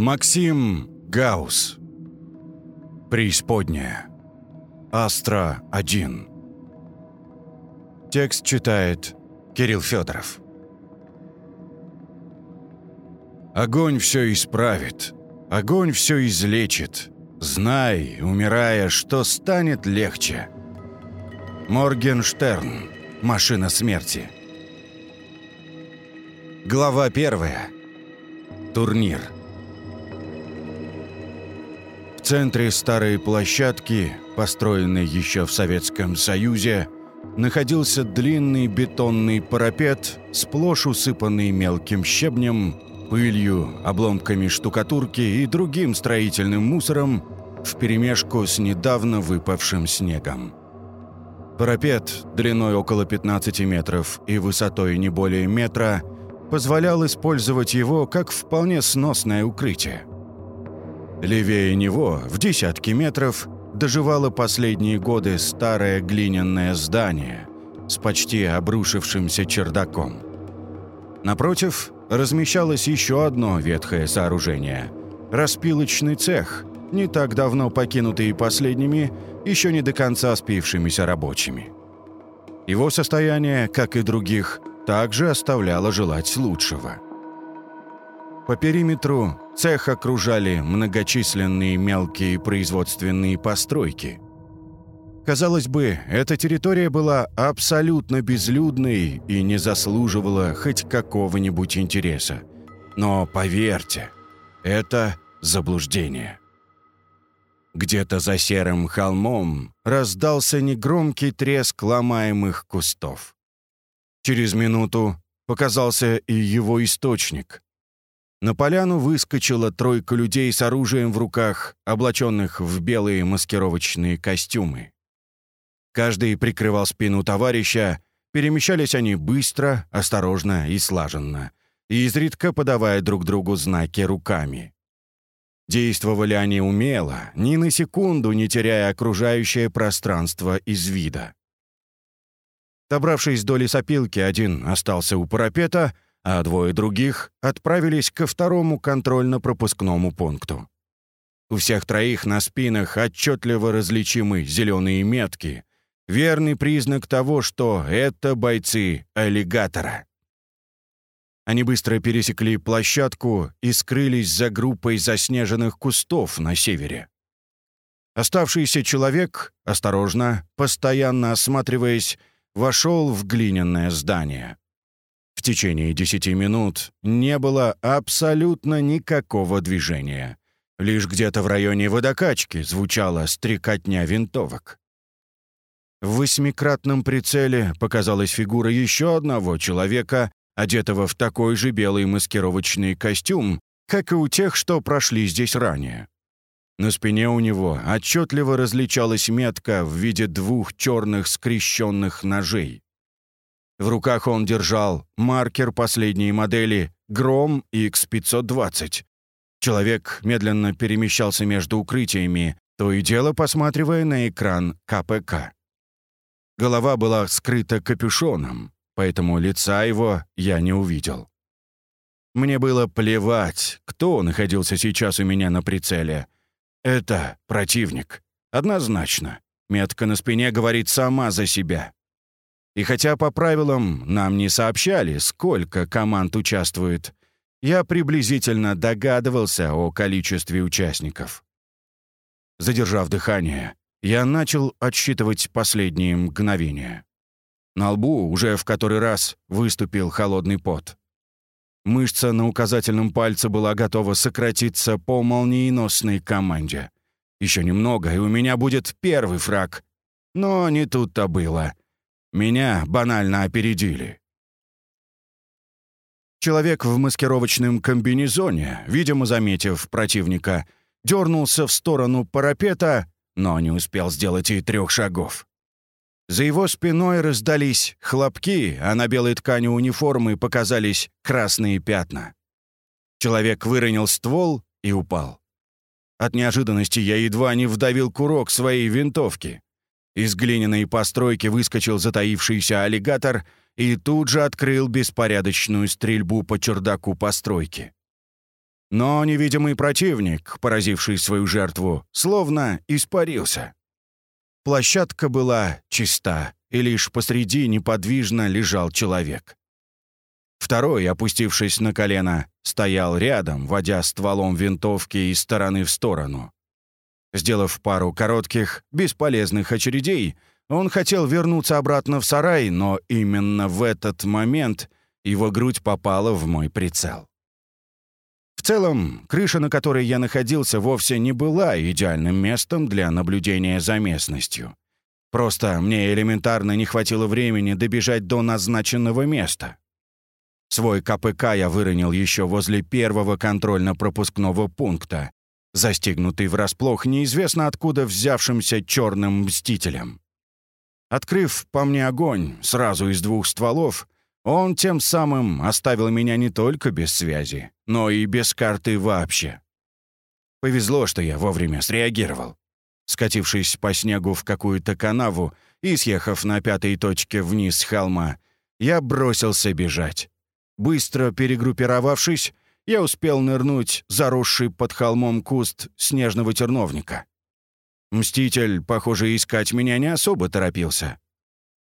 Максим Гаус. Преисподняя. Астра-1. Текст читает Кирилл Федоров. Огонь все исправит. Огонь все излечит. Знай, умирая, что станет легче. Моргенштерн. Машина смерти. Глава первая. Турнир. В центре старой площадки, построенной еще в Советском Союзе, находился длинный бетонный парапет, сплошь усыпанный мелким щебнем, пылью, обломками штукатурки и другим строительным мусором вперемешку с недавно выпавшим снегом. Парапет, длиной около 15 метров и высотой не более метра, позволял использовать его как вполне сносное укрытие. Левее него, в десятки метров, доживало последние годы старое глиняное здание с почти обрушившимся чердаком. Напротив размещалось еще одно ветхое сооружение – распилочный цех, не так давно покинутый последними, еще не до конца спившимися рабочими. Его состояние, как и других, также оставляло желать лучшего – по периметру цех окружали многочисленные мелкие производственные постройки. Казалось бы, эта территория была абсолютно безлюдной и не заслуживала хоть какого-нибудь интереса. Но поверьте, это заблуждение. Где-то за серым холмом раздался негромкий треск ломаемых кустов. Через минуту показался и его источник. На поляну выскочила тройка людей с оружием в руках, облаченных в белые маскировочные костюмы. Каждый прикрывал спину товарища, перемещались они быстро, осторожно и слаженно, изредка подавая друг другу знаки руками. Действовали они умело, ни на секунду не теряя окружающее пространство из вида. Добравшись до лесопилки, один остался у парапета — а двое других отправились ко второму контрольно-пропускному пункту. У всех троих на спинах отчетливо различимы зеленые метки, верный признак того, что это бойцы аллигатора. Они быстро пересекли площадку и скрылись за группой заснеженных кустов на севере. Оставшийся человек, осторожно, постоянно осматриваясь, вошел в глиняное здание. В течение десяти минут не было абсолютно никакого движения. Лишь где-то в районе водокачки звучала стрекотня винтовок. В восьмикратном прицеле показалась фигура еще одного человека, одетого в такой же белый маскировочный костюм, как и у тех, что прошли здесь ранее. На спине у него отчетливо различалась метка в виде двух черных скрещенных ножей. В руках он держал маркер последней модели «Гром X520». Человек медленно перемещался между укрытиями, то и дело посматривая на экран КПК. Голова была скрыта капюшоном, поэтому лица его я не увидел. Мне было плевать, кто находился сейчас у меня на прицеле. Это противник. Однозначно. Метка на спине говорит сама за себя. И хотя по правилам нам не сообщали, сколько команд участвует, я приблизительно догадывался о количестве участников. Задержав дыхание, я начал отсчитывать последние мгновения. На лбу уже в который раз выступил холодный пот. Мышца на указательном пальце была готова сократиться по молниеносной команде. Еще немного, и у меня будет первый фраг. Но не тут-то было. Меня банально опередили. Человек в маскировочном комбинезоне, видимо, заметив противника, дернулся в сторону парапета, но не успел сделать и трех шагов. За его спиной раздались хлопки, а на белой ткани униформы показались красные пятна. Человек выронил ствол и упал. От неожиданности я едва не вдавил курок своей винтовки. Из глиняной постройки выскочил затаившийся аллигатор и тут же открыл беспорядочную стрельбу по чердаку постройки. Но невидимый противник, поразивший свою жертву, словно испарился. Площадка была чиста, и лишь посреди неподвижно лежал человек. Второй, опустившись на колено, стоял рядом, водя стволом винтовки из стороны в сторону. Сделав пару коротких, бесполезных очередей, он хотел вернуться обратно в сарай, но именно в этот момент его грудь попала в мой прицел. В целом, крыша, на которой я находился, вовсе не была идеальным местом для наблюдения за местностью. Просто мне элементарно не хватило времени добежать до назначенного места. Свой КПК я выронил еще возле первого контрольно-пропускного пункта, застигнутый врасплох неизвестно откуда взявшимся черным мстителем. Открыв по мне огонь сразу из двух стволов, он тем самым оставил меня не только без связи, но и без карты вообще. Повезло, что я вовремя среагировал. Скатившись по снегу в какую-то канаву и съехав на пятой точке вниз с холма, я бросился бежать. Быстро перегруппировавшись, я успел нырнуть заросший под холмом куст снежного терновника. Мститель, похоже, искать меня не особо торопился.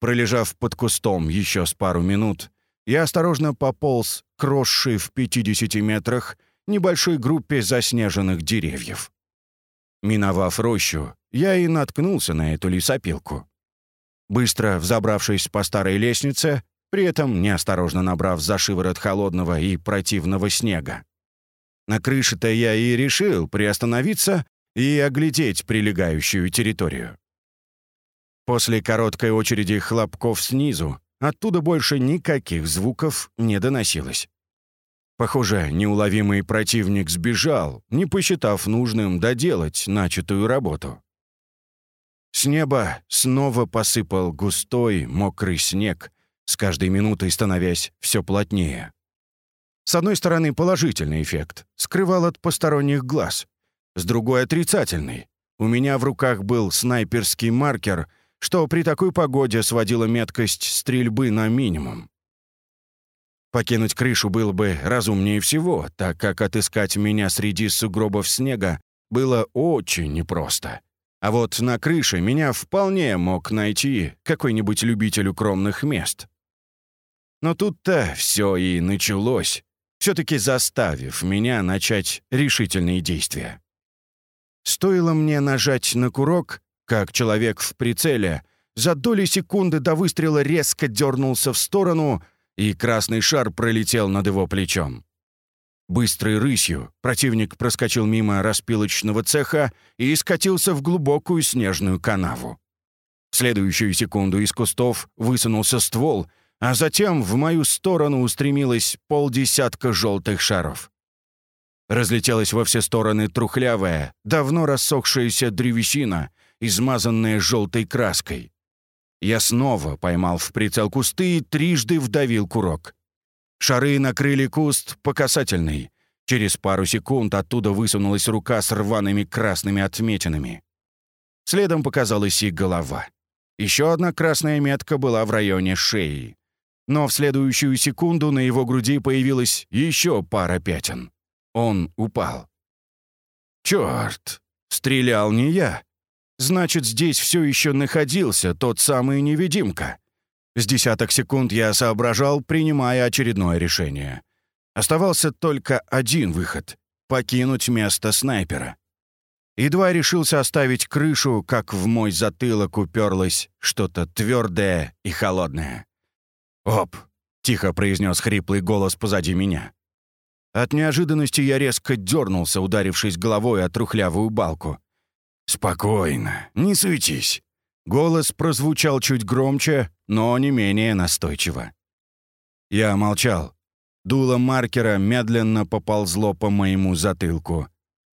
Пролежав под кустом еще с пару минут, я осторожно пополз к росшей в 50 метрах небольшой группе заснеженных деревьев. Миновав рощу, я и наткнулся на эту лесопилку. Быстро взобравшись по старой лестнице, при этом неосторожно набрав за шиворот холодного и противного снега. На крыше-то я и решил приостановиться и оглядеть прилегающую территорию. После короткой очереди хлопков снизу оттуда больше никаких звуков не доносилось. Похоже, неуловимый противник сбежал, не посчитав нужным доделать начатую работу. С неба снова посыпал густой, мокрый снег, с каждой минутой становясь все плотнее. С одной стороны, положительный эффект, скрывал от посторонних глаз. С другой — отрицательный. У меня в руках был снайперский маркер — что при такой погоде сводило меткость стрельбы на минимум. Покинуть крышу было бы разумнее всего, так как отыскать меня среди сугробов снега было очень непросто. А вот на крыше меня вполне мог найти какой-нибудь любитель укромных мест. Но тут-то все и началось, все-таки заставив меня начать решительные действия. Стоило мне нажать на курок, как человек в прицеле, за доли секунды до выстрела резко дернулся в сторону, и красный шар пролетел над его плечом. Быстрой рысью противник проскочил мимо распилочного цеха и скатился в глубокую снежную канаву. В следующую секунду из кустов высунулся ствол, а затем в мою сторону устремилось полдесятка желтых шаров. Разлетелась во все стороны трухлявая, давно рассохшаяся древесина, измазанная желтой краской. Я снова поймал в прицел кусты и трижды вдавил курок. Шары накрыли куст по касательной. Через пару секунд оттуда высунулась рука с рваными красными отметинами. Следом показалась и голова. Еще одна красная метка была в районе шеи. Но в следующую секунду на его груди появилась еще пара пятен. Он упал. «Чёрт! Стрелял не я!» Значит, здесь все еще находился тот самый невидимка. С десяток секунд я соображал, принимая очередное решение. Оставался только один выход — покинуть место снайпера. Едва решился оставить крышу, как в мой затылок уперлось что-то твердое и холодное. «Оп!» — тихо произнес хриплый голос позади меня. От неожиданности я резко дернулся, ударившись головой о трухлявую балку. «Спокойно, не суетись». Голос прозвучал чуть громче, но не менее настойчиво. Я молчал. Дуло маркера медленно поползло по моему затылку.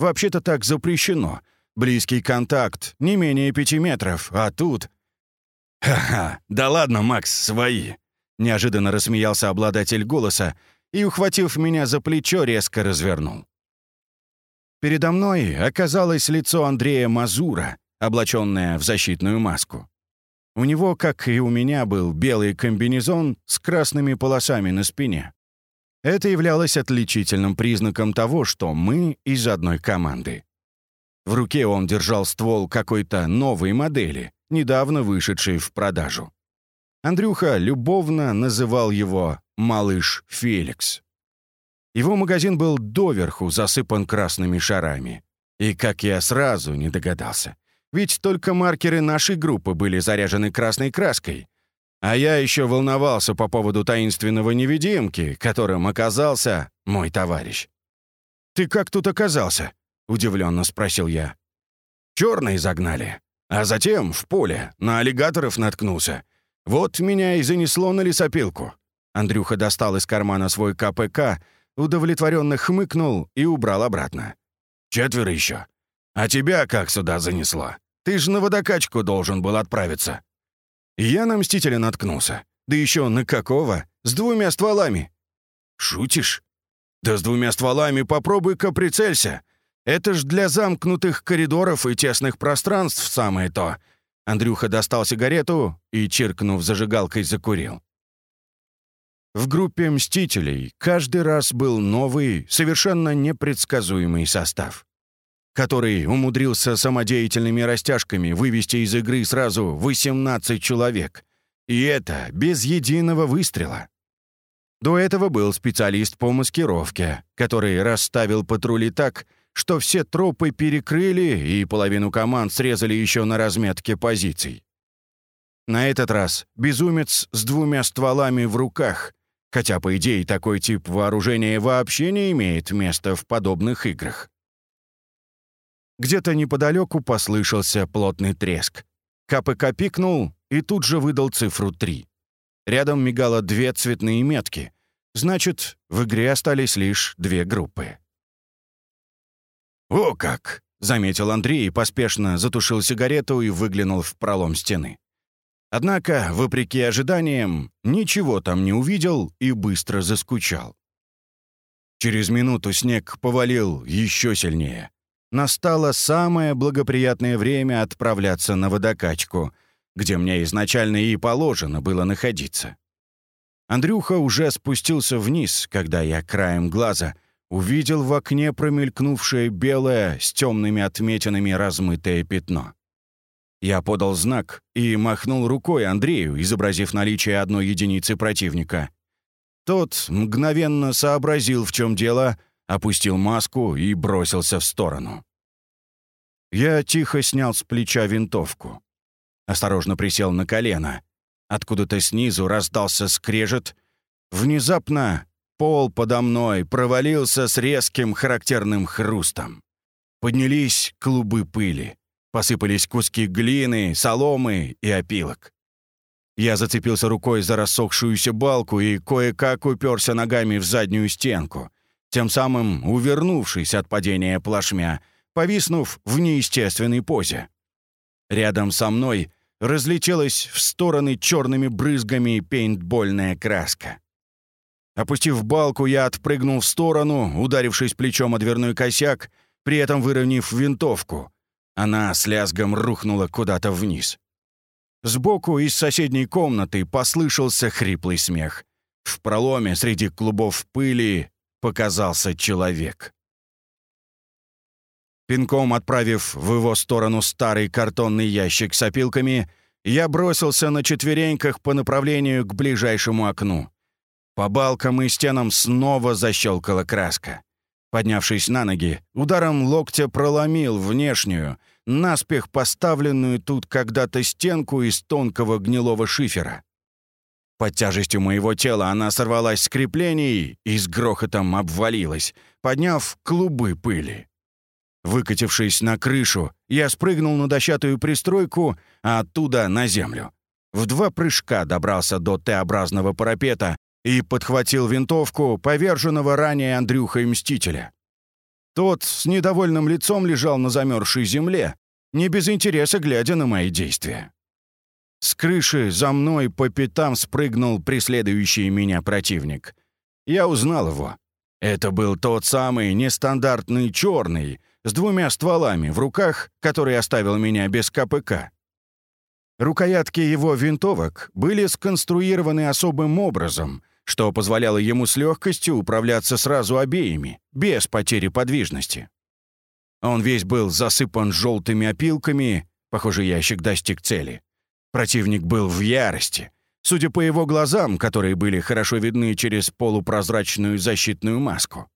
Вообще-то так запрещено. Близкий контакт, не менее пяти метров, а тут... «Ха-ха, да ладно, Макс, свои!» Неожиданно рассмеялся обладатель голоса и, ухватив меня за плечо, резко развернул. Передо мной оказалось лицо Андрея Мазура, облаченное в защитную маску. У него, как и у меня, был белый комбинезон с красными полосами на спине. Это являлось отличительным признаком того, что мы из одной команды. В руке он держал ствол какой-то новой модели, недавно вышедшей в продажу. Андрюха любовно называл его «малыш Феликс». Его магазин был доверху засыпан красными шарами. И как я сразу не догадался. Ведь только маркеры нашей группы были заряжены красной краской. А я еще волновался по поводу таинственного невидимки, которым оказался мой товарищ. «Ты как тут оказался?» — удивленно спросил я. «Черные загнали. А затем в поле на аллигаторов наткнулся. Вот меня и занесло на лесопилку». Андрюха достал из кармана свой КПК, удовлетворенно хмыкнул и убрал обратно. «Четверо еще. А тебя как сюда занесло? Ты же на водокачку должен был отправиться». Я на Мстителя наткнулся. Да еще на какого? С двумя стволами. «Шутишь?» «Да с двумя стволами попробуй-ка прицелься. Это ж для замкнутых коридоров и тесных пространств самое то». Андрюха достал сигарету и, чиркнув зажигалкой, закурил. В группе «Мстителей» каждый раз был новый, совершенно непредсказуемый состав, который умудрился самодеятельными растяжками вывести из игры сразу 18 человек. И это без единого выстрела. До этого был специалист по маскировке, который расставил патрули так, что все тропы перекрыли и половину команд срезали еще на разметке позиций. На этот раз безумец с двумя стволами в руках Хотя, по идее, такой тип вооружения вообще не имеет места в подобных играх. Где-то неподалеку послышался плотный треск. КПК пикнул и тут же выдал цифру 3. Рядом мигало две цветные метки. Значит, в игре остались лишь две группы. «О как!» — заметил Андрей поспешно затушил сигарету и выглянул в пролом стены. Однако, вопреки ожиданиям, ничего там не увидел и быстро заскучал. Через минуту снег повалил еще сильнее. Настало самое благоприятное время отправляться на водокачку, где мне изначально и положено было находиться. Андрюха уже спустился вниз, когда я краем глаза увидел в окне промелькнувшее белое с темными отметинами размытое пятно. Я подал знак и махнул рукой Андрею, изобразив наличие одной единицы противника. Тот мгновенно сообразил, в чем дело, опустил маску и бросился в сторону. Я тихо снял с плеча винтовку. Осторожно присел на колено. Откуда-то снизу раздался скрежет. Внезапно пол подо мной провалился с резким характерным хрустом. Поднялись клубы пыли. Посыпались куски глины, соломы и опилок. Я зацепился рукой за рассохшуюся балку и кое-как уперся ногами в заднюю стенку, тем самым увернувшись от падения плашмя, повиснув в неестественной позе. Рядом со мной разлетелась в стороны черными брызгами пейнтбольная краска. Опустив балку, я отпрыгнул в сторону, ударившись плечом о дверной косяк, при этом выровняв винтовку, она с лязгом рухнула куда-то вниз. Сбоку из соседней комнаты послышался хриплый смех. В проломе среди клубов пыли показался человек. Пинком отправив в его сторону старый картонный ящик с опилками, я бросился на четвереньках по направлению к ближайшему окну. По балкам и стенам снова защелкала краска. Поднявшись на ноги, ударом локтя проломил внешнюю, наспех поставленную тут когда-то стенку из тонкого гнилого шифера. Под тяжестью моего тела она сорвалась с креплений и с грохотом обвалилась, подняв клубы пыли. Выкатившись на крышу, я спрыгнул на дощатую пристройку, а оттуда на землю. В два прыжка добрался до Т-образного парапета и подхватил винтовку поверженного ранее Андрюхой Мстителя. Тот с недовольным лицом лежал на замерзшей земле, не без интереса глядя на мои действия. С крыши за мной по пятам спрыгнул преследующий меня противник. Я узнал его. Это был тот самый нестандартный черный, с двумя стволами в руках, который оставил меня без КПК. Рукоятки его винтовок были сконструированы особым образом, что позволяло ему с легкостью управляться сразу обеими, без потери подвижности. Он весь был засыпан желтыми опилками, похоже, ящик достиг цели. Противник был в ярости. Судя по его глазам, которые были хорошо видны через полупрозрачную защитную маску.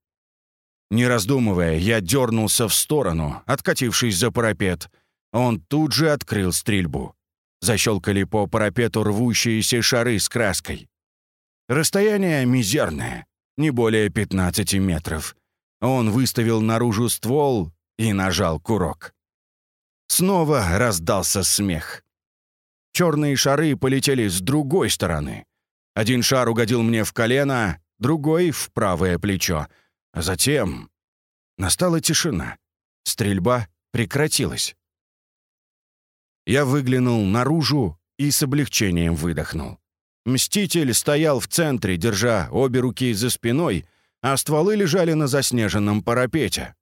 Не раздумывая, я дернулся в сторону, откатившись за парапет. Он тут же открыл стрельбу. Защелкали по парапету рвущиеся шары с краской. Расстояние мизерное, не более 15 метров. Он выставил наружу ствол и нажал курок. Снова раздался смех. Черные шары полетели с другой стороны. Один шар угодил мне в колено, другой — в правое плечо. А затем настала тишина. Стрельба прекратилась. Я выглянул наружу и с облегчением выдохнул. Мститель стоял в центре, держа обе руки за спиной, а стволы лежали на заснеженном парапете.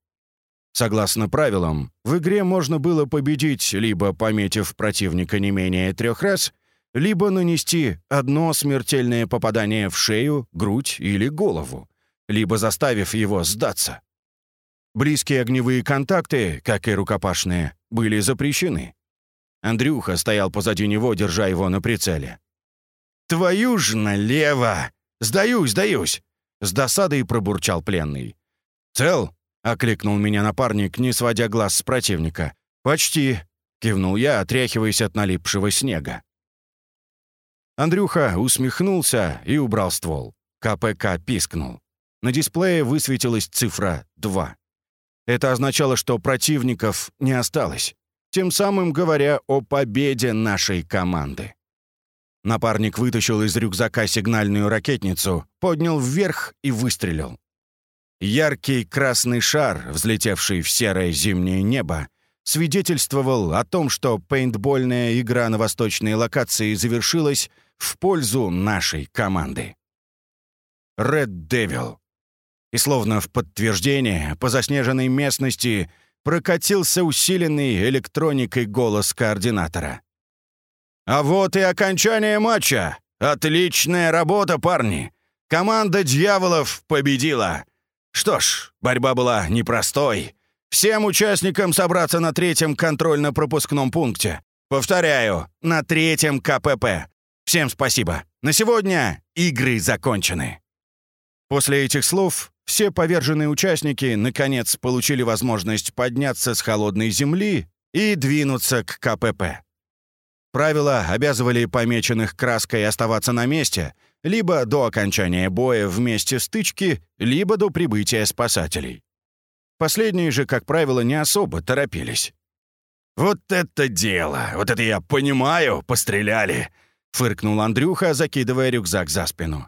Согласно правилам, в игре можно было победить, либо пометив противника не менее трех раз, либо нанести одно смертельное попадание в шею, грудь или голову, либо заставив его сдаться. Близкие огневые контакты, как и рукопашные, были запрещены. Андрюха стоял позади него, держа его на прицеле. «Твою ж налево! Сдаюсь, сдаюсь!» С досадой пробурчал пленный. «Цел?» — окликнул меня напарник, не сводя глаз с противника. «Почти!» — кивнул я, отряхиваясь от налипшего снега. Андрюха усмехнулся и убрал ствол. КПК пискнул. На дисплее высветилась цифра 2. Это означало, что противников не осталось, тем самым говоря о победе нашей команды. Напарник вытащил из рюкзака сигнальную ракетницу, поднял вверх и выстрелил. Яркий красный шар, взлетевший в серое зимнее небо, свидетельствовал о том, что пейнтбольная игра на восточной локации завершилась в пользу нашей команды. Red Devil. И словно в подтверждение, по заснеженной местности прокатился усиленный электроникой голос координатора. А вот и окончание матча. Отличная работа, парни. Команда дьяволов победила. Что ж, борьба была непростой. Всем участникам собраться на третьем контрольно-пропускном пункте. Повторяю, на третьем КПП. Всем спасибо. На сегодня игры закончены. После этих слов все поверженные участники наконец получили возможность подняться с холодной земли и двинуться к КПП. Правила обязывали помеченных краской оставаться на месте либо до окончания боя в месте стычки, либо до прибытия спасателей. Последние же, как правило, не особо торопились. «Вот это дело! Вот это я понимаю! Постреляли!» — фыркнул Андрюха, закидывая рюкзак за спину.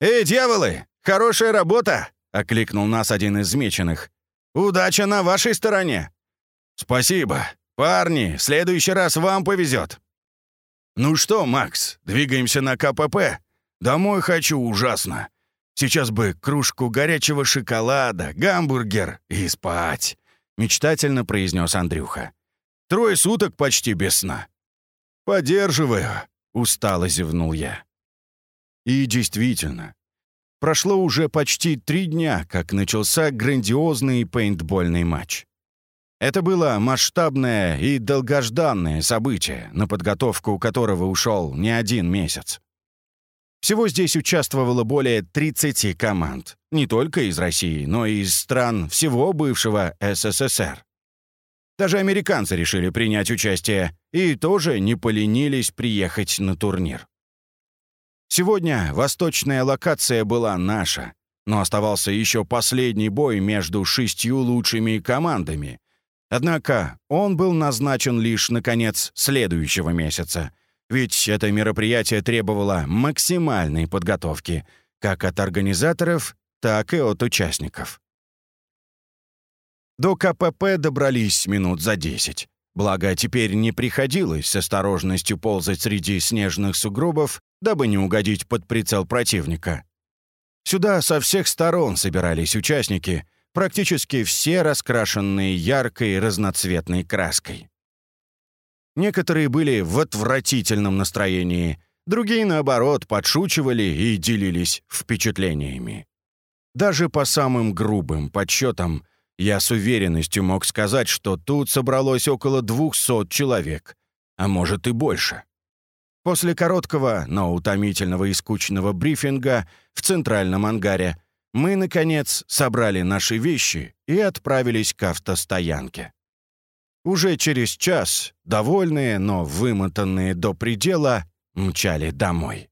«Эй, дьяволы! Хорошая работа!» — окликнул нас один из змеченных. «Удача на вашей стороне!» «Спасибо!» «Парни, в следующий раз вам повезет!» «Ну что, Макс, двигаемся на КПП? Домой хочу ужасно. Сейчас бы кружку горячего шоколада, гамбургер и спать», — мечтательно произнес Андрюха. «Трое суток почти без сна». «Поддерживаю», — устало зевнул я. И действительно, прошло уже почти три дня, как начался грандиозный пейнтбольный матч. Это было масштабное и долгожданное событие, на подготовку которого ушел не один месяц. Всего здесь участвовало более 30 команд, не только из России, но и из стран всего бывшего СССР. Даже американцы решили принять участие и тоже не поленились приехать на турнир. Сегодня восточная локация была наша, но оставался еще последний бой между шестью лучшими командами, Однако он был назначен лишь на конец следующего месяца, ведь это мероприятие требовало максимальной подготовки как от организаторов, так и от участников. До КПП добрались минут за десять. Благо, теперь не приходилось с осторожностью ползать среди снежных сугробов, дабы не угодить под прицел противника. Сюда со всех сторон собирались участники, практически все раскрашенные яркой разноцветной краской. Некоторые были в отвратительном настроении, Другие, наоборот, подшучивали и делились впечатлениями. Даже по самым грубым подсчетам я с уверенностью мог сказать, что тут собралось около двухсот человек, а может и больше. После короткого, но утомительного и скучного брифинга в центральном ангаре мы, наконец, собрали наши вещи и отправились к автостоянке. Уже через час, довольные, но вымотанные до предела, мчали домой.